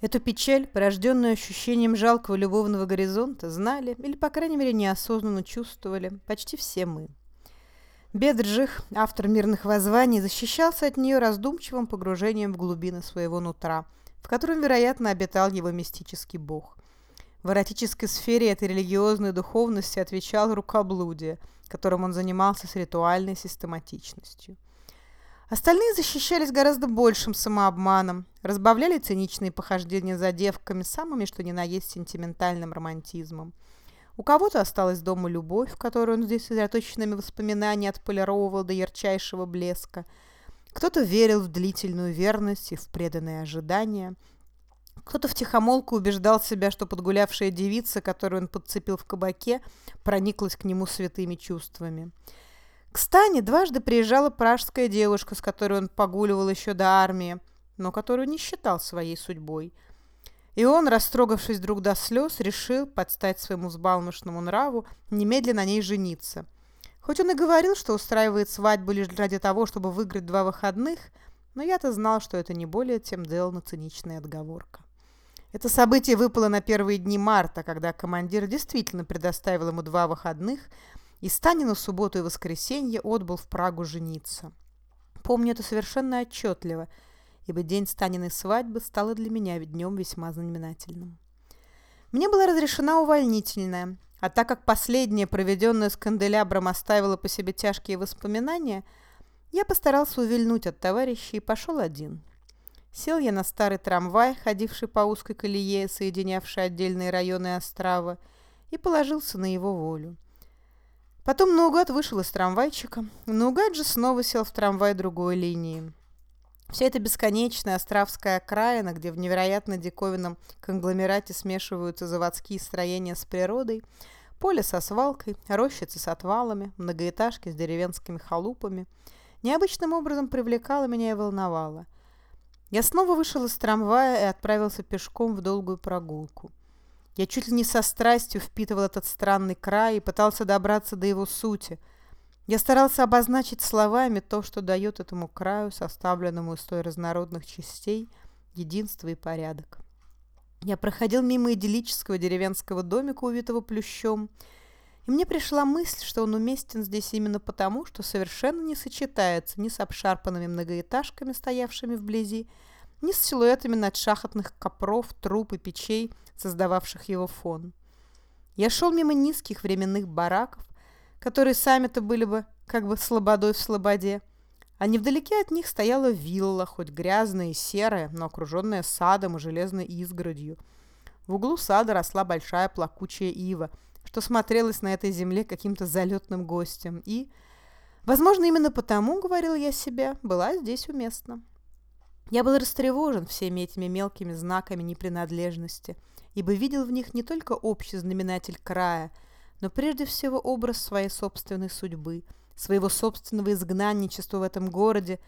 Эту печаль, порожденную ощущением жалкого любовного горизонта, знали, или, по крайней мере, неосознанно чувствовали, почти все мы. Бедржих, автор мирных воззваний, защищался от нее раздумчивым погружением в глубины своего нутра, в котором, вероятно, обитал его мистический бог. В эротической сфере этой религиозной духовности отвечал рукоблудие, которым он занимался с ритуальной систематичностью. Остальные защищались гораздо большим самообманом, разбавляли циничные похождения за девками самыми, что ни на есть, сентиментальным романтизмом. У кого-то осталась дома любовь, которую он здесь сосредоточенными воспоминаниями отполировывал до ярчайшего блеска. Кто-то верил в длительную верность и в преданное ожидание. Кто-то втихомолку убеждал себя, что подгулявшая девица, которую он подцепил в кабаке, прониклась к нему святыми чувствами. К Стане дважды приезжала пражская девушка, с которой он погуливал еще до армии, но которую не считал своей судьбой – и он, растрогавшись друг до слез, решил подстать своему взбалмошному нраву немедленно на ней жениться. Хоть он и говорил, что устраивает свадьбу лишь ради того, чтобы выиграть два выходных, но я-то знал, что это не более тем сделана циничная отговорка. Это событие выпало на первые дни марта, когда командир действительно предоставил ему два выходных, и Станину субботу и воскресенье отбыл в Прагу жениться. Помню это совершенно отчетливо – ибо день Станиной свадьбы стало для меня днем весьма знаменательным. Мне была разрешена увольнительная, а так как последняя, проведенная с канделябром, оставила по себе тяжкие воспоминания, я постарался увильнуть от товарищей и пошел один. Сел я на старый трамвай, ходивший по узкой колее, соединявшей отдельные районы Острова, и положился на его волю. Потом наугад вышел из трамвайчика, наугад же снова сел в трамвай другой линии. Вся эта бесконечная островская окраина, где в невероятно диковинном конгломерате смешиваются заводские строения с природой, поле со свалкой, рощицы с отвалами, многоэтажки с деревенскими халупами, необычным образом привлекала меня и волновала. Я снова вышел из трамвая и отправился пешком в долгую прогулку. Я чуть ли не со страстью впитывал этот странный край и пытался добраться до его сути – я старался обозначить словами то, что дает этому краю, составленному из той разнородных частей, единство и порядок. Я проходил мимо идиллического деревенского домика, увитого плющом, и мне пришла мысль, что он уместен здесь именно потому, что совершенно не сочетается ни с обшарпанными многоэтажками, стоявшими вблизи, ни с силуэтами надшахотных копров, труб и печей, создававших его фон. Я шел мимо низких временных бараков, которые сами-то были бы как бы слободой в слободе. А невдалеке от них стояла вилла, хоть грязная и серая, но окруженная садом и железной изгородью. В углу сада росла большая плакучая ива, что смотрелась на этой земле каким-то залетным гостем. И, возможно, именно потому, говорил я себе, была здесь уместна. Я был растревожен всеми этими мелкими знаками непринадлежности, ибо видел в них не только общий знаменатель края – но прежде всего образ своей собственной судьбы, своего собственного изгнанничества в этом городе.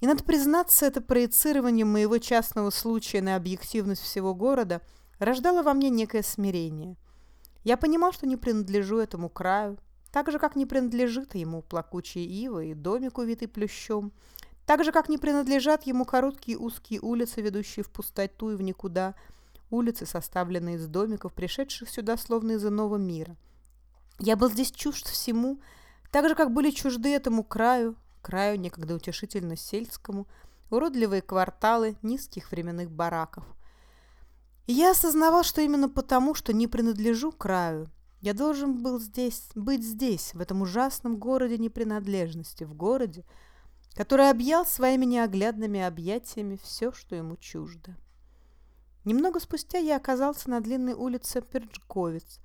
И надо признаться, это проецирование моего частного случая на объективность всего города рождало во мне некое смирение. Я понимал, что не принадлежу этому краю, так же, как не принадлежит ему плакучая ива и домик, увитый плющом, так же, как не принадлежат ему короткие узкие улицы, ведущие в пустоту и в никуда, улицы, составленные из домиков, пришедших сюда словно из иного мира – я был здесь чужд всему, так же, как были чужды этому краю, краю некогда утешительно сельскому, уродливые кварталы низких временных бараков. И я осознавал, что именно потому, что не принадлежу краю, я должен был здесь, быть здесь, в этом ужасном городе непринадлежности, в городе, который объял своими неоглядными объятиями все, что ему чуждо. Немного спустя я оказался на длинной улице Перджковец,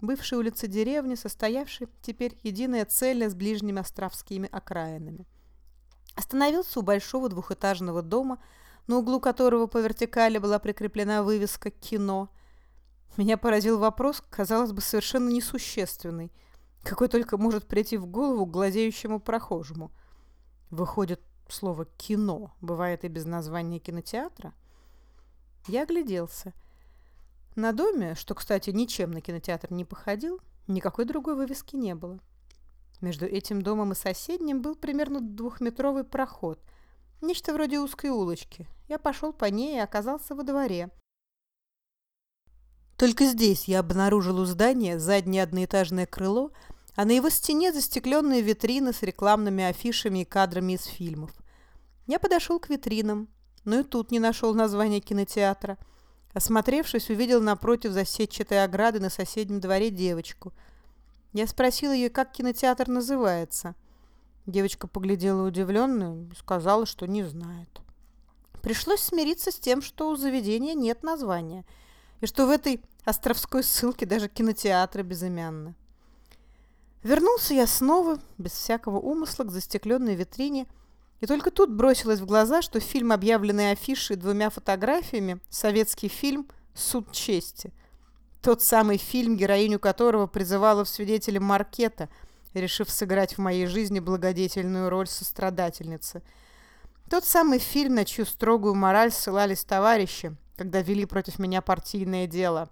бывшей улицы деревни, состоявшей теперь единая цель с ближними островскими окраинами. Остановился у большого двухэтажного дома, на углу которого по вертикали была прикреплена вывеска «Кино». Меня поразил вопрос, казалось бы, совершенно несущественный, какой только может прийти в голову глазеющему прохожему. Выходит, слово «кино» бывает и без названия кинотеатра? Я огляделся – на доме, что, кстати, ничем на кинотеатр не походил, никакой другой вывески не было. Между этим домом и соседним был примерно двухметровый проход, нечто вроде узкой улочки. Я пошел по ней и оказался во дворе, Только здесь я обнаружил у здания заднее одноэтажное крыло, а на его стене застекленные витрины с рекламными афишами и кадрами из фильмов. Я подошел к витринам, но и тут не нашел названия кинотеатра. Осмотревшись, увидел напротив засетчатой ограды на соседнем дворе девочку. Я спросил ее, как кинотеатр называется. Девочка поглядела удивленно и сказала, что не знает. Пришлось смириться с тем, что у заведения нет названия, и что в этой островской ссылке даже кинотеатра безымянно. Вернулся я снова, без всякого умысла, к застекленной витрине, и только тут бросилось в глаза, что фильм, объявленный афишей двумя фотографиями, советский фильм «Суд чести». Тот самый фильм, героиню которого призывала в свидетели Маркета – решив сыграть в моей жизни благодетельную роль сострадательницы. Тот самый фильм, на чью строгую мораль ссылались товарищи, когда вели против меня партийное дело.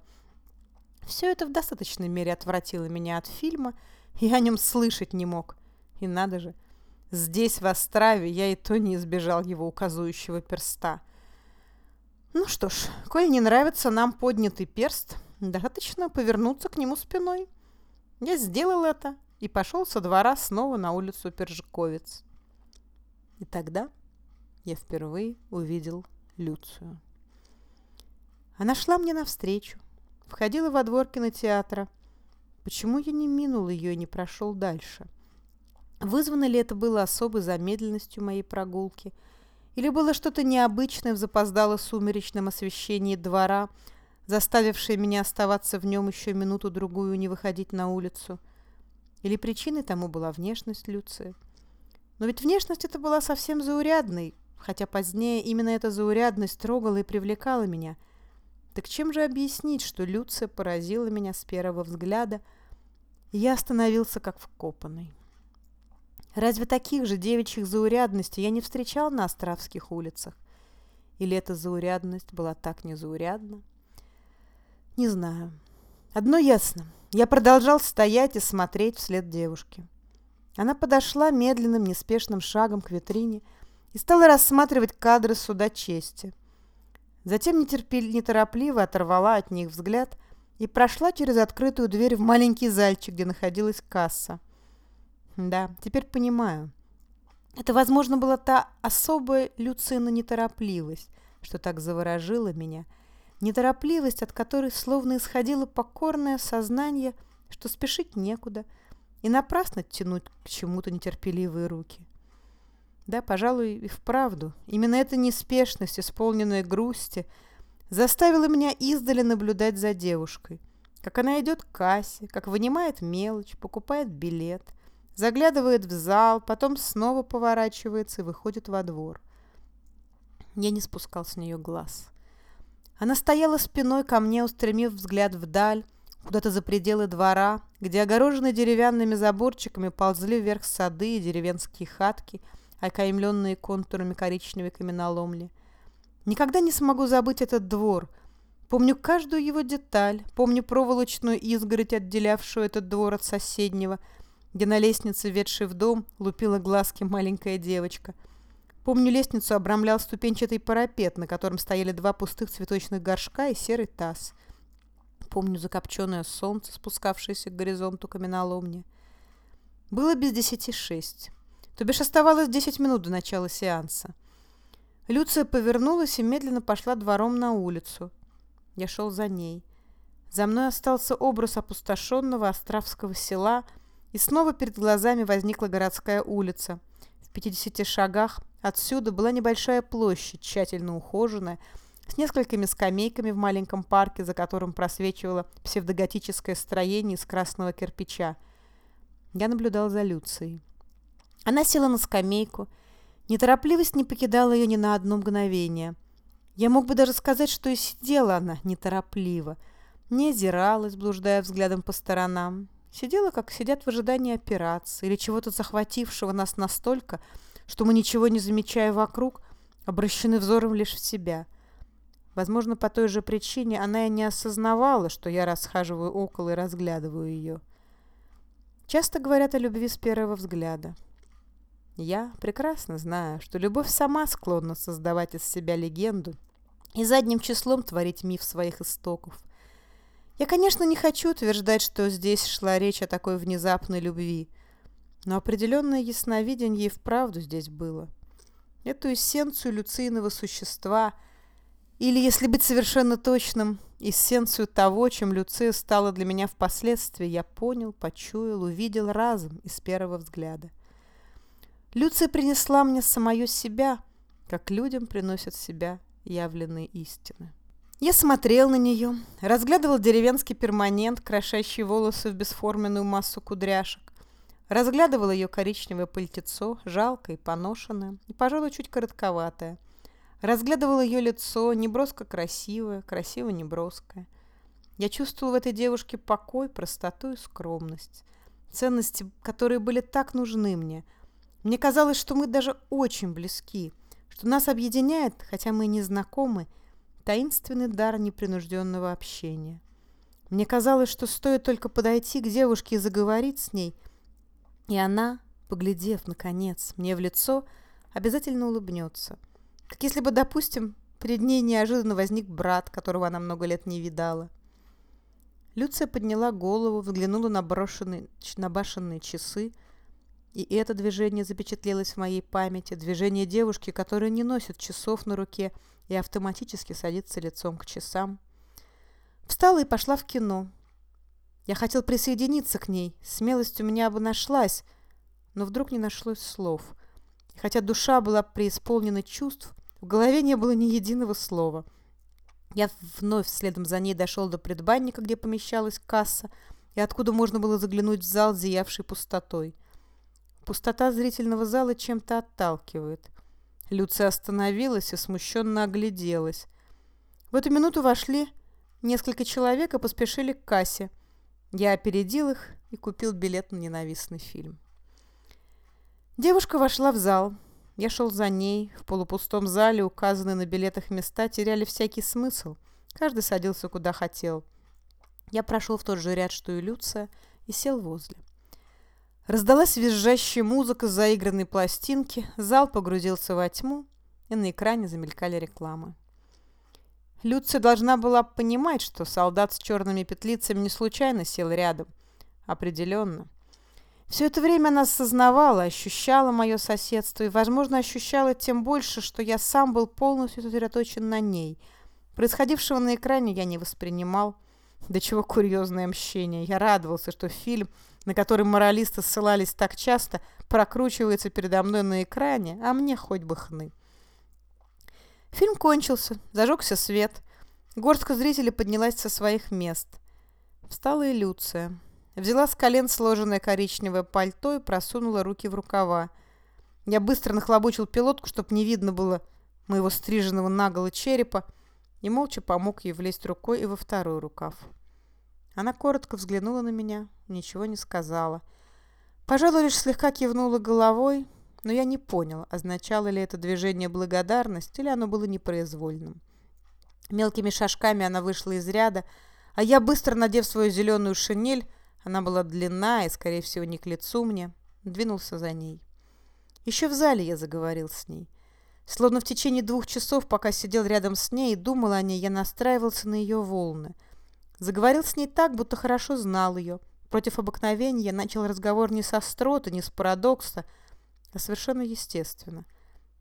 Все это в достаточной мере отвратило меня от фильма, я о нем слышать не мог. И надо же, здесь, в Острове, я и то не избежал его указующего перста. Ну что ж, коль не нравится нам поднятый перст, достаточно повернуться к нему спиной. Я сделал это, и пошел со двора снова на улицу Пержиковец. И тогда я впервые увидел Люцию. Она шла мне навстречу, входила во двор кинотеатра. Почему я не минул ее и не прошел дальше? Вызвано ли это было особой замедленностью моей прогулки? Или было что-то необычное в запоздало-сумеречном освещении двора, заставившее меня оставаться в нем еще минуту-другую не выходить на улицу – или причиной тому была внешность Люции? Но ведь внешность эта была совсем заурядной, хотя позднее именно эта заурядность трогала и привлекала меня. Так чем же объяснить, что Люция поразила меня с первого взгляда, и я остановился как вкопанный? Разве таких же девичьих заурядностей я не встречал на Островских улицах? Или эта заурядность была так незаурядна? Не знаю. Одно ясно. Я продолжал стоять и смотреть вслед девушке. Она подошла медленным, неспешным шагом к витрине и стала рассматривать кадры суда чести. Затем нетерпель... неторопливо оторвала от них взгляд и прошла через открытую дверь в маленький зальчик, где находилась касса. Да, теперь понимаю. Это, возможно, была та особая Люцина неторопливость, что так заворожило меня – неторопливость, от которой словно исходило покорное сознание, что спешить некуда, и напрасно тянуть к чему-то нетерпеливые руки. Да, пожалуй, и вправду, именно эта неспешность, исполненная грусти, заставила меня издали наблюдать за девушкой, как она идет к кассе, как вынимает мелочь, покупает билет, заглядывает в зал, потом снова поворачивается и выходит во двор. Я не спускал с нее глаз. Она стояла спиной ко мне, устремив взгляд вдаль, куда-то за пределы двора, где огороженные деревянными заборчиками ползли вверх сады и деревенские хатки, окаймленные контурами коричневой каменоломли. Никогда не смогу забыть этот двор. Помню каждую его деталь, помню проволочную изгородь, отделявшую этот двор от соседнего, где на лестнице, ведшей в дом, лупила глазки маленькая девочка — Помню, лестницу обрамлял ступенчатый парапет, на котором стояли два пустых цветочных горшка и серый таз. Помню закопченное солнце, спускавшееся к горизонту каменоломни. Было без десяти шесть. То бишь оставалось десять минут до начала сеанса. Люция повернулась и медленно пошла двором на улицу. Я шел за ней. За мной остался образ опустошенного островского села, и снова перед глазами возникла городская улица. В пятидесяти шагах Отсюда была небольшая площадь, тщательно ухоженная, с несколькими скамейками в маленьком парке, за которым просвечивало псевдоготическое строение из красного кирпича. Я наблюдал за Люцией. Она села на скамейку. Неторопливость не покидала ее ни на одно мгновение. Я мог бы даже сказать, что и сидела она неторопливо. Не озиралась, блуждая взглядом по сторонам. Сидела, как сидят в ожидании операции или чего-то захватившего нас настолько, что мы, ничего не замечая вокруг, обращены взором лишь в себя. Возможно, по той же причине она и не осознавала, что я расхаживаю около и разглядываю ее. Часто говорят о любви с первого взгляда. Я прекрасно знаю, что любовь сама склонна создавать из себя легенду и задним числом творить миф своих истоков. Я, конечно, не хочу утверждать, что здесь шла речь о такой внезапной любви, но определенное ясновидение и вправду здесь было. Эту эссенцию люцийного существа, или, если быть совершенно точным, эссенцию того, чем Люция стала для меня впоследствии, я понял, почуял, увидел разом и с первого взгляда. Люция принесла мне самое себя, как людям приносят себя явленные истины. Я смотрел на нее, разглядывал деревенский перманент, крошащий волосы в бесформенную массу кудряшек, разглядывал ее коричневое пальтецо, жалкое и поношенное, и, пожалуй, чуть коротковатое, разглядывал ее лицо, неброско красивое, красиво неброское. Я чувствовал в этой девушке покой, простоту и скромность, ценности, которые были так нужны мне. Мне казалось, что мы даже очень близки, что нас объединяет, хотя мы и не знакомы, таинственный дар непринужденного общения. Мне казалось, что стоит только подойти к девушке и заговорить с ней, и она, поглядев, наконец, мне в лицо, обязательно улыбнется. Как если бы, допустим, перед ней неожиданно возник брат, которого она много лет не видала. Люция подняла голову, взглянула на, брошенные, на башенные часы, и это движение запечатлелось в моей памяти, движение девушки, которая не носит часов на руке, и автоматически садится лицом к часам. Встала и пошла в кино. Я хотел присоединиться к ней, смелость у меня бы нашлась, но вдруг не нашлось слов. И хотя душа была преисполнена чувств, в голове не было ни единого слова. Я вновь следом за ней дошел до предбанника, где помещалась касса, и откуда можно было заглянуть в зал, зиявший пустотой. Пустота зрительного зала чем-то отталкивает. Люция остановилась и смущенно огляделась. В эту минуту вошли несколько человек и поспешили к кассе. Я опередил их и купил билет на ненавистный фильм. Девушка вошла в зал. Я шел за ней. В полупустом зале указанные на билетах места теряли всякий смысл. Каждый садился куда хотел. Я прошел в тот же ряд, что и Люция, и сел возле. Раздалась визжащая музыка заигранной пластинки, зал погрузился во тьму, и на экране замелькали рекламы. Люция должна была понимать, что солдат с черными петлицами не случайно сел рядом. Определенно. Все это время она осознавала, ощущала мое соседство, и, возможно, ощущала тем больше, что я сам был полностью сосредоточен на ней. Происходившего на экране я не воспринимал. До чего курьезное мщение. Я радовался, что фильм на который моралисты ссылались так часто, прокручивается передо мной на экране, а мне хоть бы хны. Фильм кончился, зажегся свет. Горстка зрителей поднялась со своих мест. Встала и Люция. Взяла с колен сложенное коричневое пальто и просунула руки в рукава. Я быстро нахлобучил пилотку, чтобы не видно было моего стриженного наголо черепа, и молча помог ей влезть рукой и во второй рукав. Она коротко взглянула на меня, ничего не сказала. Пожалуй, лишь слегка кивнула головой, но я не понял, означало ли это движение благодарность или оно было непроизвольным. Мелкими шажками она вышла из ряда, а я, быстро надев свою зеленую шинель, она была длинна и, скорее всего, не к лицу мне, двинулся за ней. Еще в зале я заговорил с ней. Словно в течение двух часов, пока сидел рядом с ней и думал о ней, я настраивался на ее волны – Заговорил с ней так, будто хорошо знал ее. Против обыкновения начал разговор не с остроты, не с парадокса, а совершенно естественно.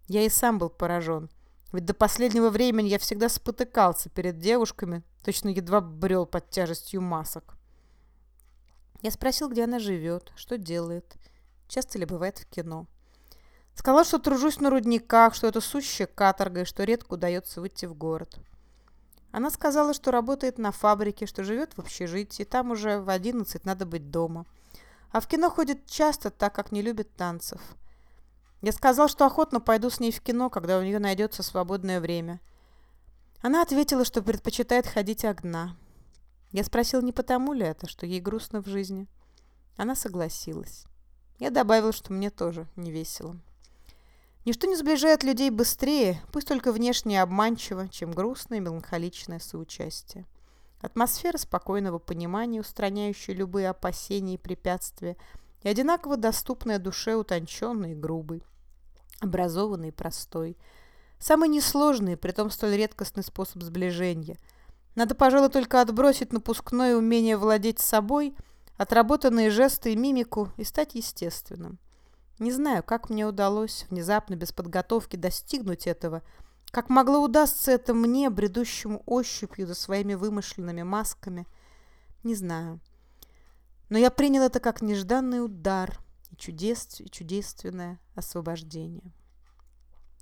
Я и сам был поражен. Ведь до последнего времени я всегда спотыкался перед девушками, точно едва брел под тяжестью масок. Я спросил, где она живет, что делает, часто ли бывает в кино. Сказал, что тружусь на рудниках, что это сущая каторга и что редко удается выйти в город. Она сказала, что работает на фабрике, что живет в общежитии, там уже в одиннадцать надо быть дома. А в кино ходит часто, так как не любит танцев. Я сказал, что охотно пойду с ней в кино, когда у нее найдется свободное время. Она ответила, что предпочитает ходить одна. Я спросил, не потому ли это, что ей грустно в жизни. Она согласилась. Я добавил, что мне тоже не весело. Ничто не сближает людей быстрее, пусть только внешне обманчиво, чем грустное меланхоличное соучастие. Атмосфера спокойного понимания, устраняющая любые опасения и препятствия, и одинаково доступная душе утонченной и грубой, образованной и простой. Самый несложный, притом столь редкостный способ сближения. Надо, пожалуй, только отбросить напускное умение владеть собой, отработанные жесты и мимику и стать естественным. Не знаю, как мне удалось внезапно, без подготовки, достигнуть этого, как могло удастся это мне, бредущему ощупью за своими вымышленными масками, не знаю. Но я принял это как нежданный удар и, чудес, и чудесственное освобождение.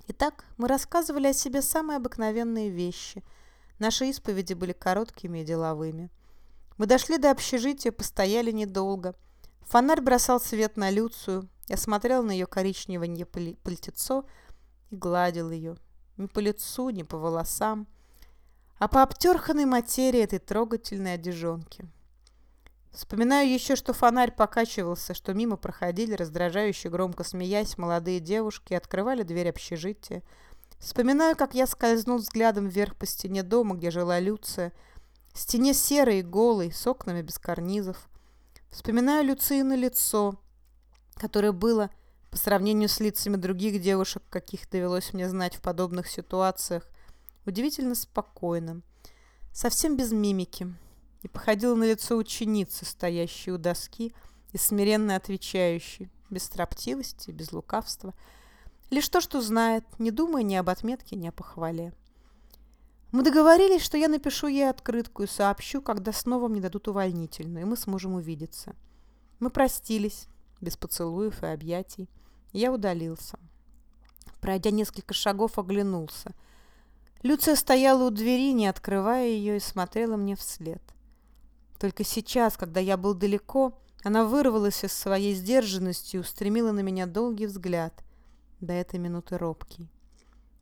Итак, мы рассказывали о себе самые обыкновенные вещи. Наши исповеди были короткими и деловыми. Мы дошли до общежития, постояли недолго. Фонарь бросал свет на Люцию, я смотрел на ее коричневое пальтецо и гладил ее. Ни по лицу, ни по волосам, а по обтерханной материи этой трогательной одежонки. Вспоминаю еще, что фонарь покачивался, что мимо проходили, раздражающе громко смеясь, молодые девушки открывали дверь общежития. Вспоминаю, как я скользнул взглядом вверх по стене дома, где жила Люция. Стене серой и голой, с окнами без карнизов. Вспоминаю Люцины лицо, которое было, по сравнению с лицами других девушек, каких довелось мне знать в подобных ситуациях, удивительно спокойным, совсем без мимики, и походило на лицо ученицы, стоящей у доски и смиренно отвечающей, без строптивости, без лукавства, лишь то, что знает, не думая ни об отметке, ни о похвале. Мы договорились, что я напишу ей открытку и сообщу, когда снова мне дадут увольнительную, и мы сможем увидеться. Мы простились, без поцелуев и объятий. Я удалился. Пройдя несколько шагов, оглянулся. Люция стояла у двери, не открывая ее, и смотрела мне вслед. Только сейчас, когда я был далеко, она вырвалась из своей сдержанности и устремила на меня долгий взгляд, до этой минуты робкий.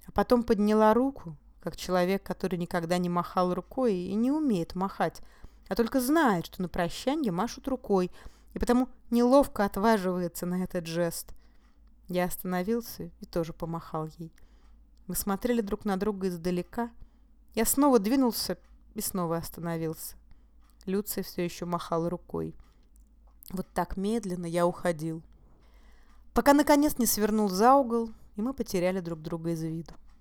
А потом подняла руку, как человек, который никогда не махал рукой и не умеет махать, а только знает, что на прощанье машут рукой – и потому неловко отваживается на этот жест. Я остановился и тоже помахал ей. Мы смотрели друг на друга издалека. Я снова двинулся и снова остановился. Люция все еще махал рукой. Вот так медленно я уходил. Пока наконец не свернул за угол, и мы потеряли друг друга из виду.